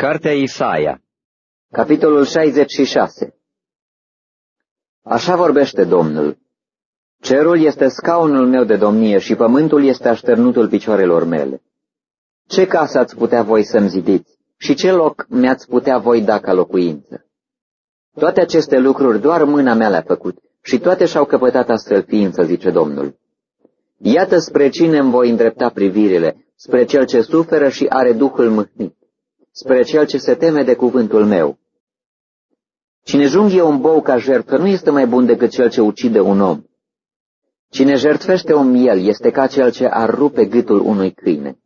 Cartea Isaia Capitolul 66 Așa vorbește Domnul. Cerul este scaunul meu de domnie și pământul este așternutul picioarelor mele. Ce casă ați putea voi să-mi zidiți și ce loc mi-ați putea voi da ca locuință? Toate aceste lucruri doar mâna mea le-a făcut și toate și-au căpătat astfel ființă, zice Domnul. Iată spre cine îmi voi îndrepta privirile, spre cel ce suferă și are duhul mâhnit spre cel ce se teme de cuvântul meu. Cine junghe un bou ca jertfă nu este mai bun decât cel ce ucide un om. Cine jertfește un miel este ca cel ce ar rupe gâtul unui câine.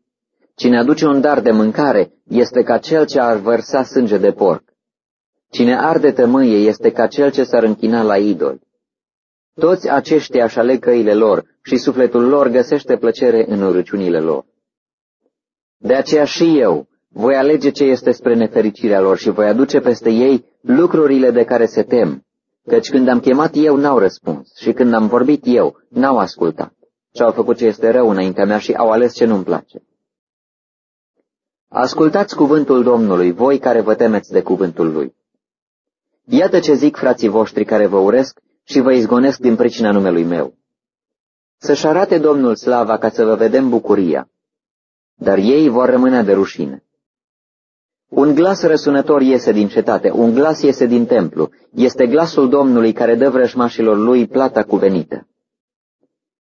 Cine aduce un dar de mâncare este ca cel ce ar vărsa sânge de porc. Cine arde tămâie este ca cel ce s-ar închina la idol. Toți aceștia își aleg căile lor și sufletul lor găsește plăcere în urăciunile lor. De aceea și eu, voi alege ce este spre nefericirea lor și voi aduce peste ei lucrurile de care se tem, căci când am chemat eu n-au răspuns și când am vorbit eu n-au ascultat și au făcut ce este rău înaintea mea și au ales ce nu-mi place. Ascultați cuvântul Domnului, voi care vă temeți de cuvântul Lui. Iată ce zic frații voștri care vă uresc și vă izgonesc din pricina numelui meu. Să-și arate Domnul slava ca să vă vedem bucuria, dar ei vor rămâne de rușine. Un glas răsunător iese din cetate, un glas iese din templu. Este glasul Domnului care dă vrăjmașilor lui plata cuvenită.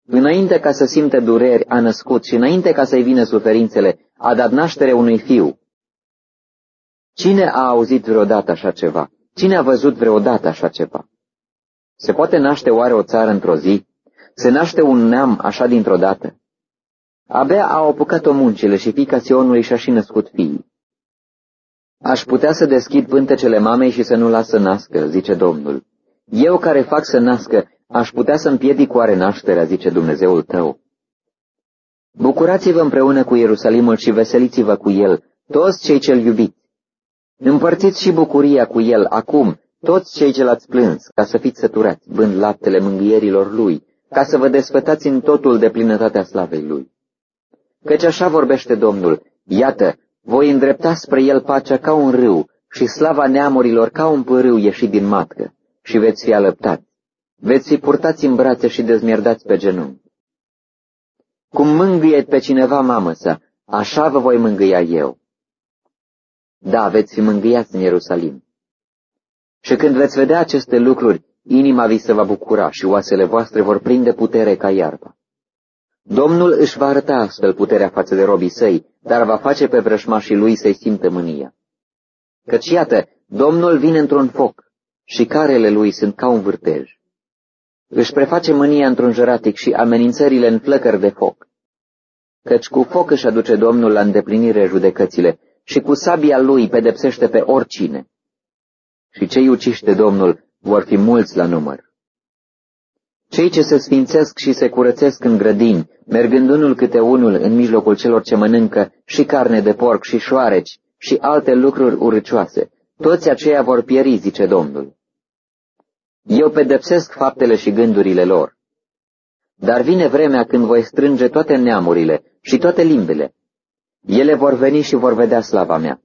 Înainte ca să simte dureri, a născut și înainte ca să-i vină suferințele, a dat naștere unui fiu. Cine a auzit vreodată așa ceva? Cine a văzut vreodată așa ceva? Se poate naște oare o țară într-o zi? Se naște un neam așa dintr-o dată? Abia a apucat-o muncile și fica Sionului și-a și născut fiii. Aș putea să deschid pântecele mamei și să nu las să nască, zice Domnul. Eu care fac să nască, aș putea să împiedic oare nașterea, zice Dumnezeul tău. Bucurați-vă împreună cu Ierusalimul și veseliți-vă cu el, toți cei ce-l iubiți. Împărțiți și bucuria cu el acum, toți cei ce l-ați plâns, ca să fiți săturați, vând laptele mângâierilor lui, ca să vă desfătați în totul de plinătatea slavei lui. Căci așa vorbește Domnul, iată, voi îndrepta spre el pacea ca un râu și slava neamurilor ca un pârâu ieșit din matcă și veți fi alăptați. Veți fi purtați în brațe și dezmierdați pe genunchi. Cum mângâie pe cineva mamă sa, așa vă voi mângâia eu. Da, veți fi mângâiați în Ierusalim. Și când veți vedea aceste lucruri, inima vi se va bucura și oasele voastre vor prinde putere ca iarba. Domnul își va arăta astfel puterea față de robii săi, dar va face pe vrășmașii lui să-i simtă mânia. Căci iată, Domnul vine într-un foc și carele lui sunt ca un vârtej. Își preface mânia într-un jăratic și amenințările în flăcări de foc. Căci cu foc își aduce Domnul la îndeplinire judecățile și cu sabia lui pedepsește pe oricine. Și cei uciși de Domnul vor fi mulți la număr. Cei ce se sfințesc și se curățesc în grădini, mergând unul câte unul în mijlocul celor ce mănâncă și carne de porc și șoareci și alte lucruri urâcioase, toți aceia vor pieri, zice Domnul. Eu pedepsesc faptele și gândurile lor. Dar vine vremea când voi strânge toate neamurile și toate limbile. Ele vor veni și vor vedea slava mea.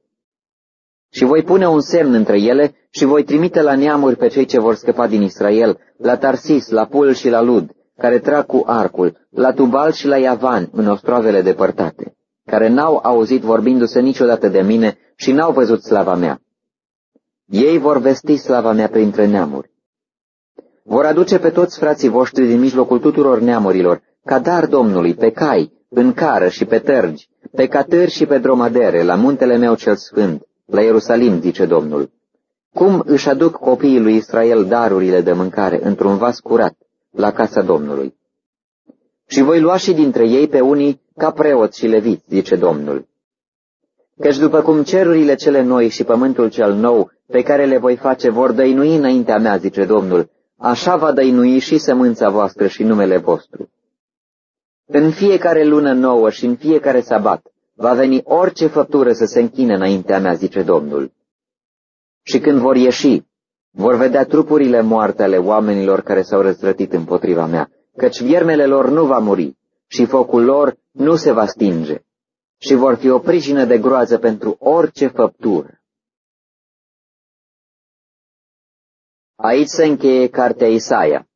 Și voi pune un semn între ele și voi trimite la neamuri pe cei ce vor scăpa din Israel, la Tarsis, la Pul și la Lud, care trag cu arcul, la Tubal și la Iavan, în ostroavele depărtate, care n-au auzit vorbindu-se niciodată de mine și n-au văzut slava mea. Ei vor vesti slava mea printre neamuri. Vor aduce pe toți frații voștri din mijlocul tuturor neamurilor, ca dar Domnului, pe cai, în cară și pe tărgi, pe catări și pe dromadere, la muntele meu cel sfânt, la Ierusalim, zice Domnul. Cum își aduc copiii lui Israel darurile de mâncare într-un vas curat, la casa Domnului? Și voi lua și dintre ei pe unii ca preoți și leviți, zice Domnul. Căci după cum cerurile cele noi și pământul cel nou, pe care le voi face, vor dăinui înaintea mea, zice Domnul, așa va dăinui și sămânța voastră și numele vostru. În fiecare lună nouă și în fiecare sabat va veni orice făptură să se închine înaintea mea, zice Domnul. Și când vor ieși, vor vedea trupurile moarte ale oamenilor care s-au răzvrătit împotriva mea, căci viermele lor nu va muri și focul lor nu se va stinge și vor fi o pricină de groază pentru orice făptură. Aici se încheie cartea Isaia.